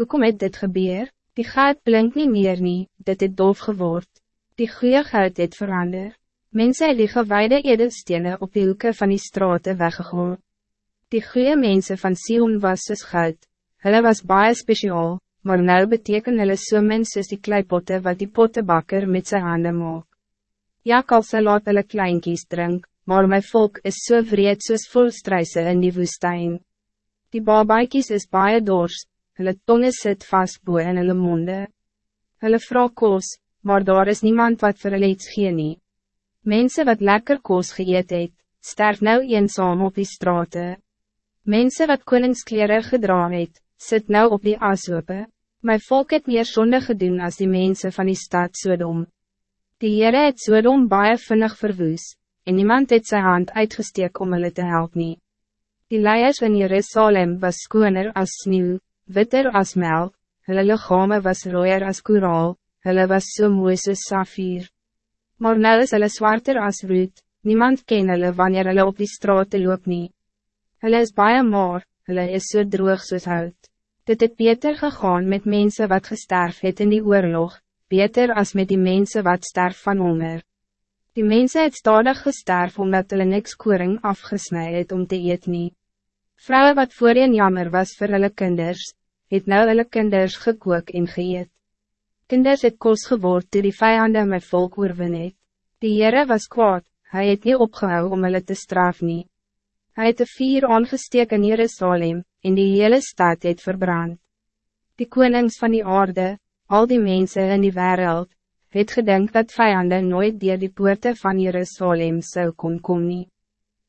Hoe kom het dit gebeur? Die gaat blink niet meer nie, dit het doof geword. Die goeie goud het verander. Mense het die gewaarde edelstene op die hoeke van die straten weggegooi. Die goeie mense van Sion was soos goud. Hulle was baie speciaal, maar nou beteken hulle so min soos die kleipotte wat die pottebakker met zijn handen maak. Jakalse laat hulle kleinkies drink, maar mijn volk is so vreed soos volstruise in die woestijn. Die babaikies is baie dors, hulle tonge sit vast boe in hulle monde. Hulle vraag koos, maar daar is niemand wat vir hulle iets gee nie. Mense wat lekker koos geëet het, sterf nou eenzaam op die straten. Mensen wat koningskleren gedra het, sit nou op die asope. My volk het meer zonde gedoen als die mensen van die stad Sodom. Die Heere het Sodom baie vinnig verwoes, en niemand het zijn hand uitgesteek om hulle te helpen. Die leiers in Jerusalem was skoner als sneeuw, witter als melk, hulle lichame was rooier als koraal, hulle was so mooi soos safier. Maar nou is hulle zwarter als roet, niemand ken hulle wanneer hulle op die straat loop nie. Hulle is baie maar, hulle is so droog soos hout. Dit het beter gegaan met mensen wat gesterf het in die oorlog, beter als met die mensen wat sterf van honger. Die mensen het stadig gesterf omdat hulle niks koring afgesnij het om te eet nie. Vrouwen wat voorheen jammer was voor hulle kinders, het nou hulle kinders gekook en geëet. Kinders het kos geword toe die vijanden my volk oorwin het. Die Heere was kwaad, hij het niet opgehou om hulle te straf nie. Hy het de vier aangesteek in Jerusalem, en die hele stad het verbrand. Die konings van die aarde, al die mensen in die wereld, het gedink dat vijanden nooit dier die poorte van Jerusalem zou kon kom nie.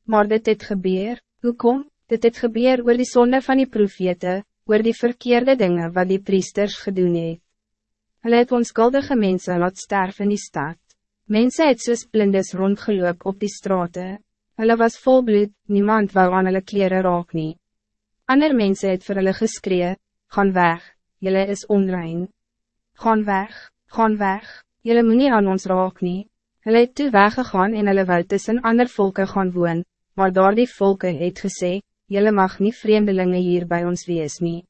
Maar dit het gebeur, hoe kom? Dit het gebeur oor die zonde van die profete, oor die verkeerde dingen wat die priesters gedoen het. Hulle het onskuldige mensen laat sterven in die stad. Mensen het soos blindes rondgeloop op die straten. Hulle was vol bloed, niemand wou aan hulle kleren raak nie. Ander mense het vir hulle geskree, gaan weg, julle is onrein. Gaan weg, gaan weg, julle moet nie aan ons raak nie. Hulle het toe weggegaan en hulle wou tussen ander volken gaan woon, maar daar die volke het gesê, julle mag niet vreemdelingen hier bij ons wees nie.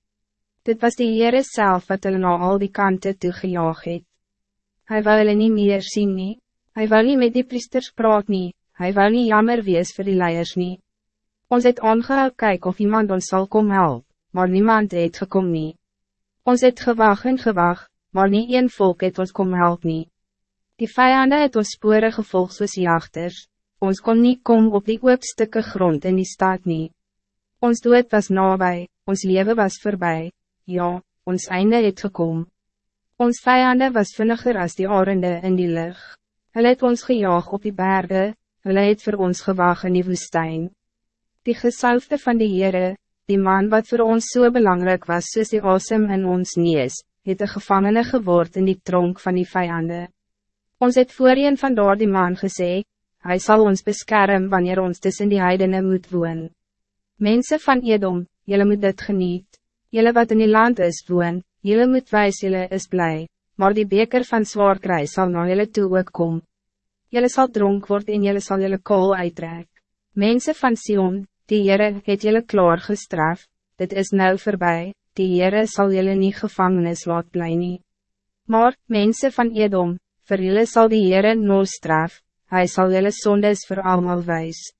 Dit was die Heere self wat hulle na al die kanten toegejaag het. Hy wou hulle nie meer sien nie, hy wou nie met die priesters praat nie, hy wou nie jammer wees vir die leiers nie. Ons het aangehou kyk of iemand ons zal kom help, maar niemand het gekom nie. Ons het gewag en gewag, maar nie een volk het ons kom help nie. Die vijanden het ons spore gevolg soos jachters, ons kon niet kom op die oopstukke grond in die stad nie. Ons dood was nabij, ons leven was voorbij ja, ons einde het gekom. Ons vijanden was vinniger als die arende in die lucht. Hulle het ons gejaag op die bergen, hulle het voor ons gewag in die woestijn. Die gesalfde van die Heere, die man wat voor ons zo so belangrijk was soos die asem in ons nees, het een gevangene geword in die tronk van die vijanden. Ons het voorheen van daar die man gesê, hij zal ons beschermen wanneer ons tussen die heidenen moet woon. Mensen van Edom, jullie moet dit geniet. Jelle wat in die land is woon, jelle moet wijs jelle is blij, maar die beker van zwaar kry sal na jelle toe ook kom. Jelle sal dronk word en jelle sal jelle kool uittrek. Mensen van Sion, die Heere het jelle klaar gestraf, dit is nou voorbij, die Heere sal jelle nie gevangenis laat bly nie. Maar, mensen van Edom, vir jelle sal die Heere no straf, hy sal jelle sondes voor allemaal wijs.